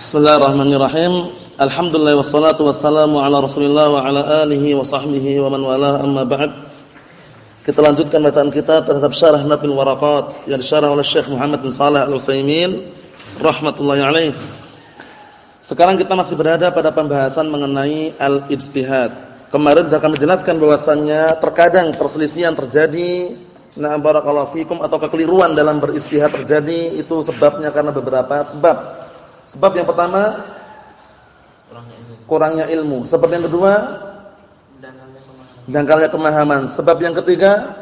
Bismillahirrahmanirrahim. Alhamdulillah wassalatu wassalamu ala Rasulillah wa ala alihi wa sahbihi wa man wala amma ba'd. Kita lanjutkan bacaan kita terhadap syarah Nabil Waraqat yang disyarah oleh Syekh Muhammad bin Shalih Al-Utsaimin rahmatullahi alaih. Sekarang kita masih berada pada pembahasan mengenai al-ijtihad. Kemarin sudah kami jelaskan bahwasannya terkadang perselisihan terjadi Nah barakallahu fikum atau kekeliruan dalam beristihad terjadi itu sebabnya karena beberapa sebab. Sebab yang pertama kurangnya ilmu. Sebab yang kedua dangkalnya pemahaman. Sebab yang ketiga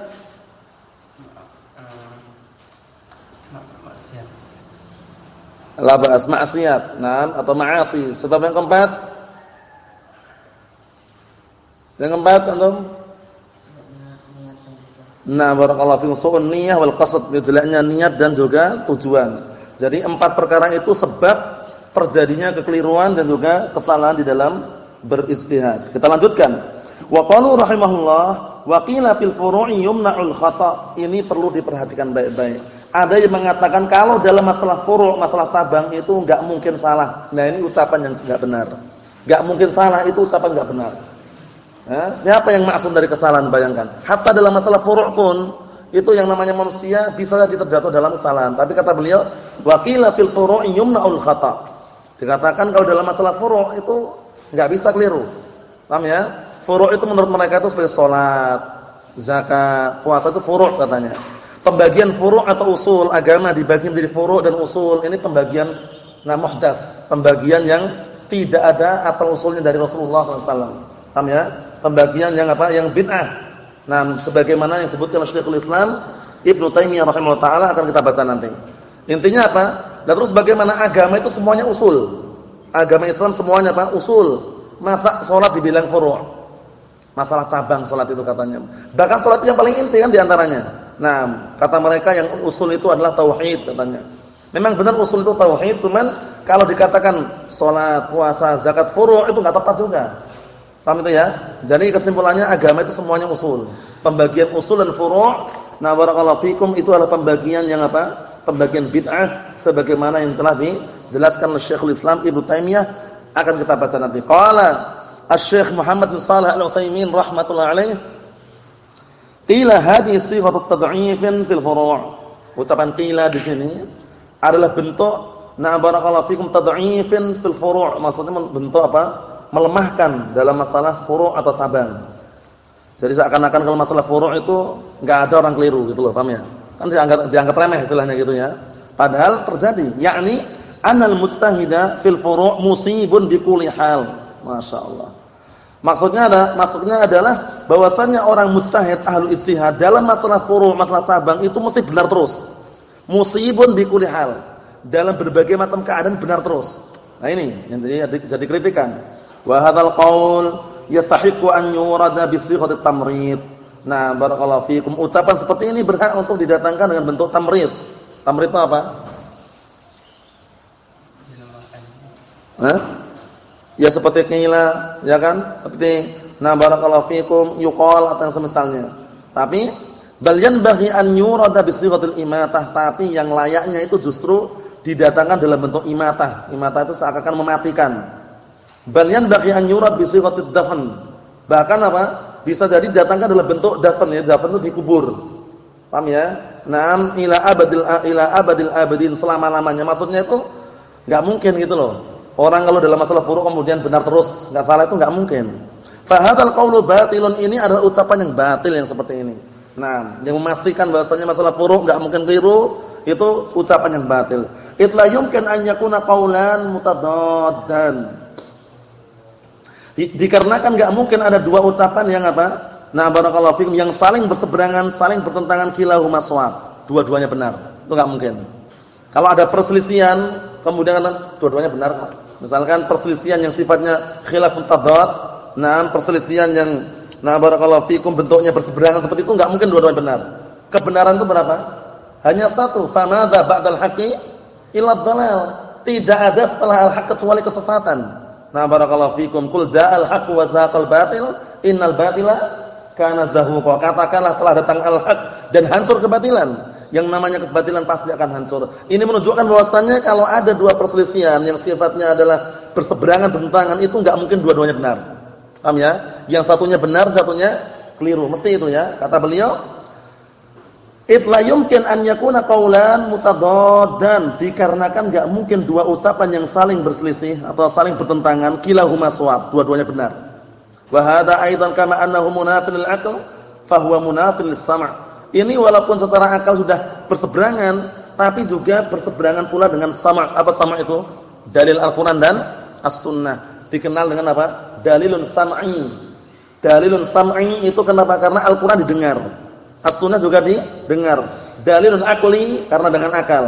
labas maksiat. Nah, atau ma'asi. Sebab yang keempat Yang keempat antum? Nah, barakallahu fiikum su'un niyyah wal qasd, jeleknya niat dan juga tujuan. Jadi empat perkara itu sebab terjadinya kekeliruan dan juga kesalahan di dalam beristihad. Kita lanjutkan. Wa qalu rahimahullah wa qila fil furu'i yumna'ul khata'. Ini perlu diperhatikan baik-baik. Ada yang mengatakan kalau dalam masalah furu', masalah cabang itu enggak mungkin salah. Nah, ini ucapan yang enggak benar. Enggak mungkin salah itu ucapan enggak benar. Siapa yang maksum dari kesalahan bayangkan. Hatta dalam masalah furu' pun itu yang namanya manusia bisa saja terjatuh dalam kesalahan. Tapi kata beliau, waqila fil furu'i yumna'ul khata'. Dikatakan kalau dalam masalah furu' itu enggak bisa keliru. Paham ya? Furu' itu menurut mereka itu seperti salat, zakat, puasa itu furu' katanya. Pembagian furu' atau usul agama dibagi menjadi furu' dan usul. Ini pembagian nah muhdas, pembagian yang tidak ada asal usulnya dari Rasulullah SAW. Paham ya? pembagian yang apa? Yang bid'ah. Nah, sebagaimana yang disebutkan oleh Syekhul Islam Ibnu Taimiyah rahimahullah taala akan kita baca nanti. Intinya apa? Dan terus bagaimana agama itu semuanya usul. Agama Islam semuanya apa? Usul. Masa salat dibilang furu'? Masalah cabang salat itu katanya. Bahkan salat yang paling inti kan di antaranya. Nah, kata mereka yang usul itu adalah tauhid katanya. Memang benar usul itu tauhid, cuman kalau dikatakan salat, puasa, zakat furu' itu enggak tepat juga. Paham itu ya? Jadi kesimpulannya agama itu semuanya usul. Pembagian usul dan furu', nah barakallahu fikum itu adalah pembagian yang apa? Pembagian bid'ah sebagaimana yang telah dijelaskan oleh Syekhul Islam Ibnu Taimiyah akan kita baca nanti. Qala Asy-Syaikh Muhammad bin Shalih Al-Utsaimin rahimatullah alaih Qila hadhihi sighatut tad'ifin fil furu'. Ucapan qila di sini adalah bentuk na barakallahu fikum tad'ifin fil furu'. Maksudnya bentuk apa? Melemahkan dalam masalah furu' atau cabang. Jadi seakan-akan kalau masalah furu' itu enggak ada orang keliru gitu loh, paham ya? Kan dianggap dianggap remeh istilahnya gitu ya. Padahal terjadi, yakni anal mujtahida fil furu' musibun bi kulli hal. Masyaallah. Maksudnya ada maksudnya adalah bahwasannya orang mujtahid ahlu istihad dalam masalah furu', masalah cabang itu mesti benar terus. Musibun bi kulli hal. Dalam berbagai macam keadaan benar terus. Nah ini yang jadi jadi kritikan. Wa hadzal qaul yastahiqu an yurada bi sighatit tamrid. Nah, barakallahu fikum. Ucapan seperti ini berhak untuk didatangkan dengan bentuk tamrid. Tamrid itu apa? Hah? Ya seperti qila, ya kan? Seperti na barakallahu fikum yuqal atau semisalnya. Tapi bal yanbaghi an yurada bi sighatil imatah, tapi yang layaknya itu justru didatangkan dalam bentuk imatah. Imatah itu seakan-akan mematikan. Bal bagi an yurad bi sighatid dafn. Bahkan apa? Bisa jadi datangkan dalam bentuk dafn ya, dafn itu dikubur. Paham ya? Naam ila abadil ila abadil abadin selama-lamanya. Maksudnya itu enggak mungkin gitu loh. Orang kalau dalam masalah furu kemudian benar terus, enggak salah itu enggak mungkin. Fa hadzal batilun ini adalah ucapan yang batil yang seperti ini. Nah, yang memastikan bahwasanya masalah furu enggak mungkin keliru itu ucapan yang batil. Itla yumkin an yakuna qaulan mutadaddan dikarenakan enggak mungkin ada dua ucapan yang apa? Nah, barakallahu fikum yang saling berseberangan, saling bertentangan kilahuma shawab. Dua-duanya benar. Itu enggak mungkin. Kalau ada perselisihan, kemudian dua-duanya benar. Misalkan perselisihan yang sifatnya khilafun tadad, nah perselisihan yang nah barakallahu fikum bentuknya berseberangan seperti itu enggak mungkin dua-duanya benar. Kebenaran itu berapa? Hanya satu. Famadza ba'dal haqqi illa dhalal. Tidak ada setelah al-haq kecuali kesesatan. Nah barakallahu fikum qul ja'al haqqu wa zaqal batil innal batila kana zahuqa. Katakanlah telah datang al-haq dan hancur kebatilan. Yang namanya kebatilan pasti akan hancur. Ini menunjukkan bahwasannya kalau ada dua perselisihan yang sifatnya adalah berseberangan bertentangan itu enggak mungkin dua-duanya benar. Paham ya? Yang satunya benar, satunya keliru. Mesti itu ya. Kata beliau, Itla yumkin an yakuna qaulan mutadaddan dikarenakan enggak mungkin dua ucapan yang saling berselisih atau saling bertentangan kilahuma shawab, dua-duanya benar. Wa hadza aidan kama annahu munafin al-aql fahuwa munafin lis-sam'. Ini walaupun secara akal sudah berseberangan, tapi juga berseberangan pula dengan sama. Apa sama itu? Dalil Al-Qur'an dan As-Sunnah. Dikenal dengan apa? Dalilun sam'i. Dalilun sam'i itu kenapa? Karena Al-Qur'an didengar. As-Sunnah juga didengar. Dalilun akli karena dengan akal.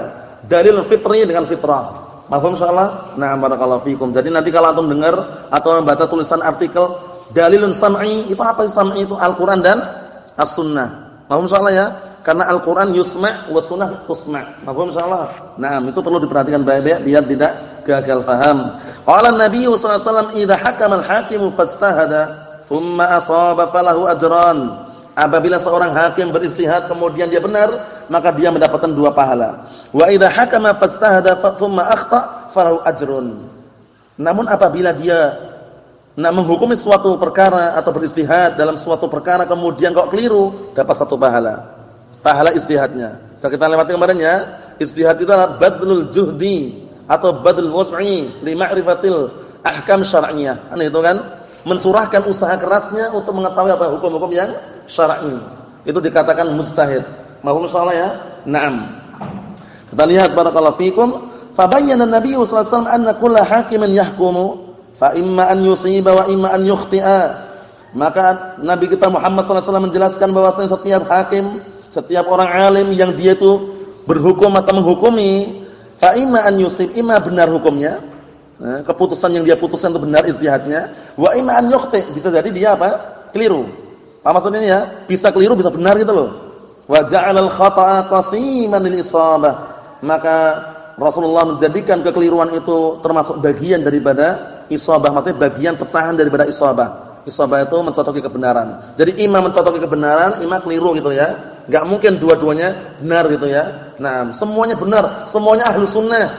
Dalilun fitri dengan fitrah. Mahfum insyaallah? Nah, barakallahu fikum. Jadi nanti kalau antum dengar atau membaca tulisan artikel dalilun sam'i, itu apa sih sam'i itu? Al-Qur'an dan As-Sunnah. Mahfum insyaallah ya? Karena Al-Qur'an yusma' wa sunnah tusma'. Mahfum insyaallah. Nah, itu perlu diperhatikan baik-baik biar tidak gagal paham. Qala Nabi sallallahu alaihi wasallam, "Idza hakama al-hakimu fastahada, thumma asaba falahu ajran." Apabila seorang hakim beristihad kemudian dia benar, maka dia mendapatkan dua pahala. Wa idza hakama fastahada thumma akhta falahu ajrun. Namun apabila dia nak menghukumi suatu perkara atau beristihad dalam suatu perkara kemudian kok keliru, dapat satu pahala. Pahala istihadnya. Sudah kita lewati kemarin ya. Istihad itu adalah badlul juhdi atau badlul wus'i li ma'rifatil ahkam syar'iyyah. Kan itu kan mencurahkan usaha kerasnya untuk mengetahui apa hukum-hukum yang syar'i. Itu dikatakan mustahid. Mahum salah ya? Naam. Kita lihat barakallahu fikum, fabayyana Nabi sallallahu alaihi wasallam anna kullu hakimin yahkumu Fa imma an yusiba wa imma an yukhti'a. Maka Nabi kita Muhammad SAW menjelaskan bahwasanya setiap hakim, setiap orang alim yang dia itu berhukum atau menghukumi, fa imma an yusib, imma benar hukumnya, nah, keputusan yang dia putuskan itu benar istihadnya, wa imma an yukhti, bisa jadi dia apa? keliru. Apa maksudnya ya? Bisa keliru, bisa benar gitu loh. Wa ja'alal khata'a qasiman lil isabah. Maka Rasulullah menjadikan kekeliruan itu termasuk bagian daripada isabah maksudnya bagian pecahan daripada isabah. Isabah itu mencocoki kebenaran. Jadi imam mencocoki kebenaran, imam keliru gitu ya. Enggak mungkin dua-duanya benar gitu ya. Nah, semuanya benar, semuanya ahlu sunnah.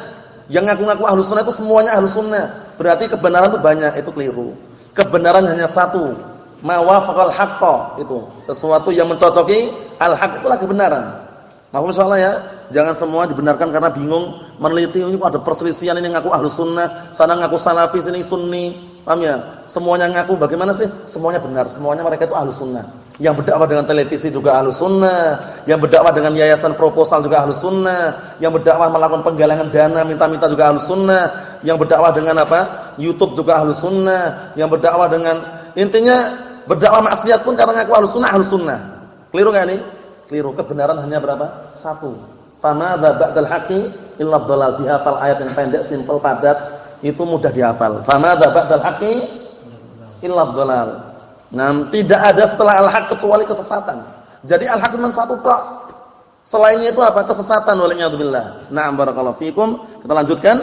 Yang ngaku-ngaku ahlu sunnah itu semuanya ahlu sunnah. Berarti kebenaran itu banyak, itu keliru. Kebenaran hanya satu. Mawafaqal haqqa itu. Sesuatu yang mencocoki al-haq itulah kebenaran. Mahfum insyaallah ya. Jangan semua dibenarkan karena bingung meneliti ini ada perselisihan ini ngaku ahlu sunnah, sana ngaku salafi, sini sunni. Paham ya? Semuanya ngaku bagaimana sih? Semuanya benar, semuanya mereka itu ahlu sunnah. Yang berdakwah dengan televisi juga ahlu sunnah, yang berdakwah dengan yayasan proposal juga ahlu sunnah, yang berdakwah melakukan penggalangan dana minta-minta juga ahlu sunnah, yang berdakwah dengan apa? YouTube juga ahlu sunnah, yang berdakwah dengan intinya berdakwah maksiat pun karena ngaku ahlu sunnah ahlu sunnah. Keliru nggak nih? Keliru. Kebenaran hanya berapa? Satu. Famadza ba'dal haqqi illa dhalal. Dihafal ayat yang pendek, simpel, padat, itu mudah dihafal. Famadza ba'dal haqqi illa dhalal. Nah, tidak ada setelah al-haq kecuali kesesatan. Jadi al-haq cuma satu tok. Selainnya itu apa? Kesesatan waliyadzubillah. Na'am barakallahu fikum. Kita lanjutkan.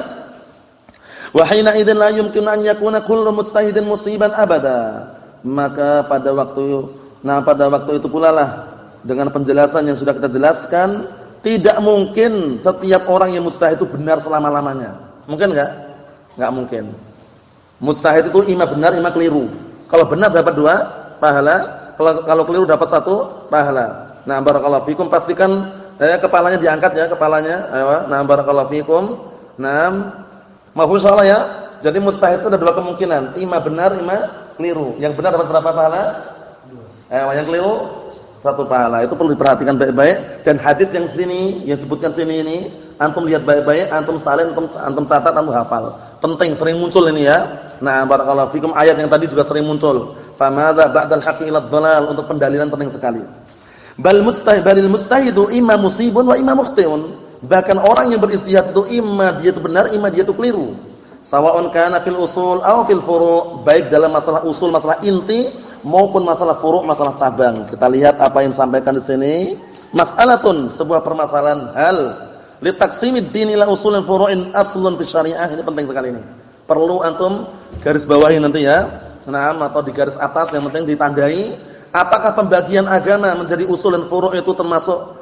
Wa hina idzin la yumkin an yakuna kullu mujtahidin musiban abada. Maka pada waktu nah pada waktu itu pula lah dengan penjelasan yang sudah kita jelaskan tidak mungkin setiap orang yang mustahid itu benar selama-lamanya. Mungkin enggak? Enggak mungkin. Mustahid itu ima benar, ima keliru. Kalau benar dapat dua pahala, kalau kalau keliru dapat satu pahala. Nah, barakallahu fikum pastikan eh, kepalanya diangkat ya, kepalanya. Ayo, nah barakallahu fikum. Nah, mahfuz insyaallah ya. Jadi mustahid itu ada dua kemungkinan, ima benar, ima keliru. Yang benar dapat berapa pahala? Eh, yang keliru satu pahala. Itu perlu diperhatikan baik-baik dan hadis yang sini yang sebutkan sini ini antum lihat baik-baik, antum salin, antum, antum catat, antum hafal. Penting sering muncul ini ya. Nah, barakallahu fikum ayat yang tadi juga sering muncul. Famadza ba'dal haqqi ila dhalal untuk pendalilan penting sekali. Bal mustahid balil mustahidu imma musibun wa imma mukhtiun. Bahkan orang yang beristihad itu imma dia itu benar, imma dia itu keliru. Sawa'un kana fil usul aw fil furu', baik dalam masalah usul, masalah inti maupun masalah furu', masalah cabang. Kita lihat apa yang disampaikan di sini. Mas'alatun, sebuah permasalahan hal li taqsimid din ila usulin furu'in aslun fi syariah. Ini penting sekali ini. Perlu antum garis bawahi nanti ya. Nah, atau di garis atas yang penting ditandai apakah pembagian agama menjadi usul dan furu' itu termasuk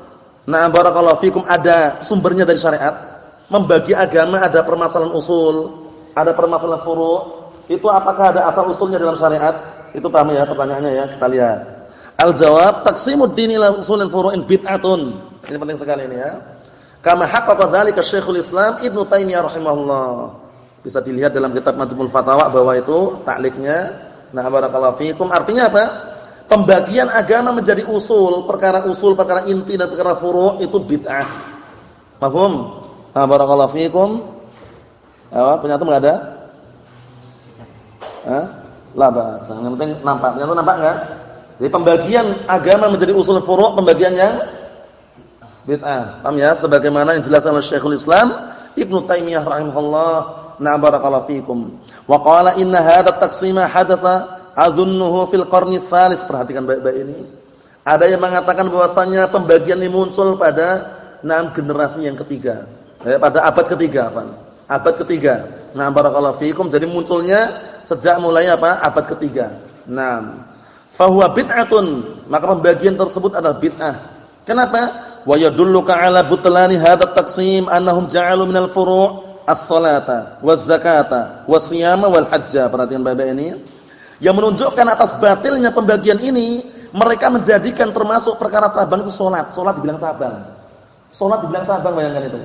Nah, barakallahu fikum ada sumbernya dari syariat. Membagi agama ada permasalahan usul, ada permasalahan furu'. Itu apakah ada asal usulnya dalam syariat? Itu paham ya pertanyaannya ya, kita lihat. Al-jawab taqsimud dini usulin furu'in bid'atun. Ini penting sekali ini ya. Kama haqqaqa dzalika Syekhul Islam Ibnu Taimiyah rahimahullah. Bisa dilihat dalam kitab Majmu'ul Fatawa bahwa itu takliknya. Nah, barakallahu fikum. Artinya apa? pembagian agama menjadi usul, perkara usul, perkara inti dan perkara furu' itu bid'ah. Paham? Nah, barakallahu fiikum. Apa penyatum enggak ada? Hah? Lah bahas. Yang penting nampak. Penyatum nampak enggak? Jadi pembagian agama menjadi usul furu' pembagian yang bid'ah. Paham ya? Sebagaimana yang dijelaskan oleh Syekhul Islam Ibnu Taimiyah rahimahullah. Nah, barakallahu fiikum. Wa qala inna hadha at-taqsima hadatha Adunnuhu fil qarni tsalis. Perhatikan baik-baik ini. Ada yang mengatakan bahwasanya pembagian ini muncul pada enam generasi yang ketiga. Eh, pada abad ketiga, Afan. Abad ketiga. Nah, barakallahu fiikum. Jadi munculnya sejak mulai apa? Abad ketiga. Nah, fahuwa bid'atun. Maka pembagian tersebut adalah bid'ah. Kenapa? Wa yadulluka 'ala butlani hadzal taqsim annahum ja'alu minal furu' as-salata waz-zakata was-siyama wal hajja. Perhatikan baik-baik ini yang menunjukkan atas batilnya pembagian ini, mereka menjadikan termasuk perkara cabang itu sholat. Sholat dibilang cabang. Sholat dibilang cabang, bayangkan itu.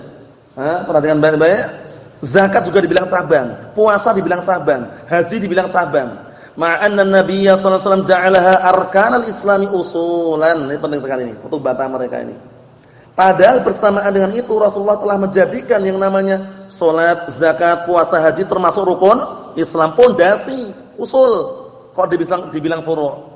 Hah? Perhatikan baik-baik. Zakat juga dibilang cabang. Puasa dibilang cabang. Haji dibilang cabang. Ma'anna Nabiya sallallahu alaihi wasallam ja'alaha arkanal islami usulan. Ini penting sekali ini, untuk bata mereka ini. Padahal bersamaan dengan itu Rasulullah telah menjadikan yang namanya sholat, zakat, puasa, haji termasuk rukun Islam pondasi, usul. Kok dibilang dibilang furu'?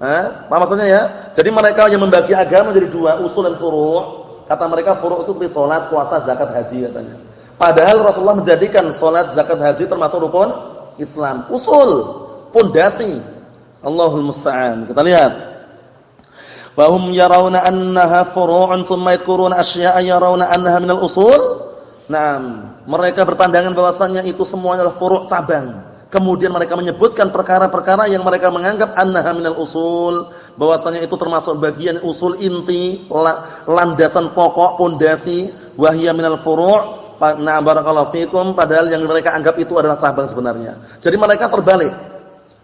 Apa maksudnya ya? Jadi mereka yang membagi agama menjadi dua, usul dan furu'. Kata mereka furu' itu seperti salat, puasa, zakat, haji katanya. Padahal Rasulullah menjadikan salat, zakat, haji termasuk rukun Islam. Usul, pondasi. Allahul musta'an. Kita lihat. Wa hum yarawna annaha furu'un tsumma yadhkuruna asya'a yarawna annaha minal usul. Naam, mereka berpandangan bahwasanya itu semuanya adalah furu' cabang. Kemudian mereka menyebutkan perkara-perkara yang mereka menganggap annaha minal usul, bahwasanya itu termasuk bagian usul inti, landasan pokok, pondasi, wahya minal furu'. Nah, barakallahu fikum, padahal yang mereka anggap itu adalah cabang sebenarnya. Jadi mereka terbalik.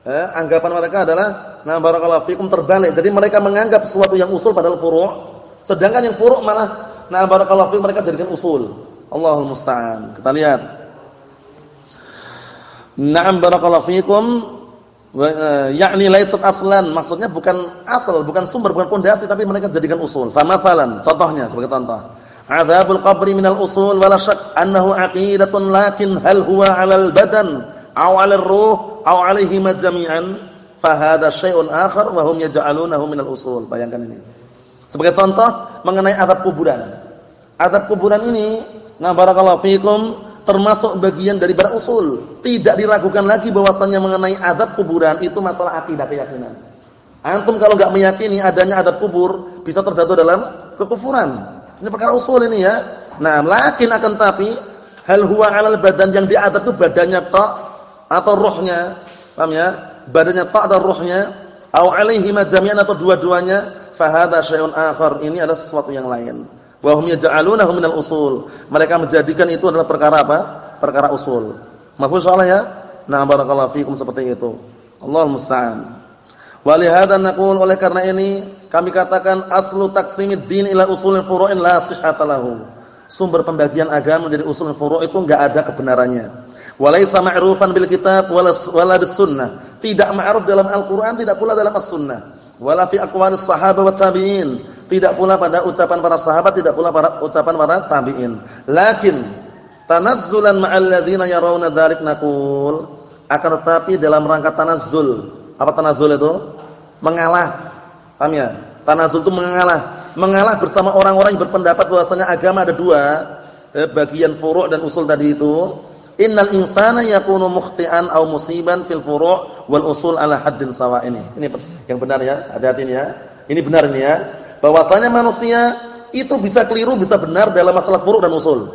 Eh, anggapan mereka adalah nah barakallahu fikum terbalik. Jadi mereka menganggap sesuatu yang usul padahal furu', sedangkan yang furu' malah nah barakallahu fikum mereka jadikan usul. Allahul musta'an. Kita lihat Na'am barakallahu fikum eh, yakni laisat aslan maksudnya bukan asal bukan sumber bukan pondasi tapi mereka jadikan usul fa masalan contohnya sebagai contoh adzabul qabri minal usul wala syak annahu aqidatun lakin hal huwa 'alal badan aw 'alal ruh aw 'alaihi jami'an fa hadha syai'un akhar wa hum yaj'alunahu minal usul bayangkan ini sebagai contoh mengenai azab kuburan azab kuburan ini nah barakallahu fikum termasuk bagian dari bara usul. Tidak diragukan lagi bahwasannya mengenai adab kuburan itu masalah akidah keyakinan. Antum kalau enggak meyakini adanya adab kubur bisa terjatuh dalam kekufuran. Ini perkara usul ini ya. Nah, lakin akan tapi hal huwa 'alal badan yang diadab itu badannya tok atau ruhnya. Paham ya? Badannya tok atau ruhnya au 'alaihi jami'an atau dua-duanya fa hadza syai'un akhar. Ini adalah sesuatu yang lain. Wa hum yaj'alunahu minal usul. Mereka menjadikan itu adalah perkara apa? Perkara usul. Mafhum soalnya ya? Nah, barakallahu fikum seperti itu. Allahul musta'an. Wa li hadza oleh karena ini kami katakan aslu taqsimid din ila usulil furu'in la sihhata lahu. Sumber pembagian agama menjadi usul furu' itu enggak ada kebenarannya. Walaysa ma'rufan bil kitab wala bis sunnah. Tidak ma'ruf dalam Al-Qur'an, tidak pula dalam As-Sunnah. Wala fi aqwalis sahabah wat tabi'in tidak pula pada ucapan para sahabat, tidak pula pada ucapan para tabi'in. Lakin tanazzulan ma'al ladzina yarawna dzalik naqul, akan tetapi dalam rangka tanazzul. Apa tanazzul itu? Mengalah. Paham ya? Tanazzul itu mengalah. Mengalah bersama orang-orang yang berpendapat bahwasanya agama ada dua, eh, bagian furu' dan usul tadi itu. Innal insana yakunu mukhti'an aw musiban fil furu' wal usul ala haddin sawa ini. Ini yang benar ya, hati-hati ini ya. Ini benar ini ya bahwasanya manusia itu bisa keliru bisa benar dalam masalah furu' dan usul.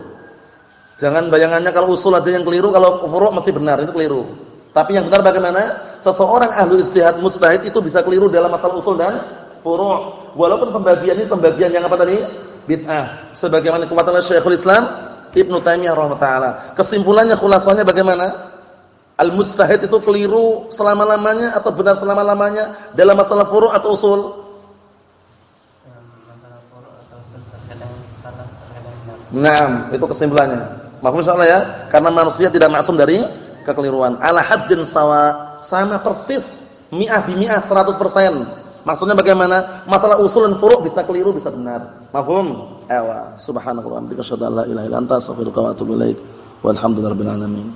Jangan bayangannya kalau usul aja yang keliru, kalau furu' mesti benar, itu keliru. Tapi yang benar bagaimana? Seseorang ahli istihad mustahid itu bisa keliru dalam masalah usul dan furu'. Walaupun pembagian ini pembagian yang apa tadi? bid'ah. Sebagaimana kekuatan Syekhul Islam Ibnu Taimiyah rahimahullah Kesimpulannya khulasanya bagaimana? Al-mujtahid itu keliru selama-lamanya atau benar selama-lamanya dalam masalah furu' atau usul? Nah, itu kesimpulannya. Insyaallah ya, karena manusia tidak maksum dari kekeliruan. Ala haddin sawa, sama persis mi'ah bi mi'ah 100%. Maksudnya bagaimana? Masalah usul dan furu' bisa keliru, bisa benar. Mahfum? Ewa. Subhanallah wa bihamdika asyhadu an la ilaha illa anta astaghfiruka wa atubu ilaik. Walhamdulillahirabbil alamin.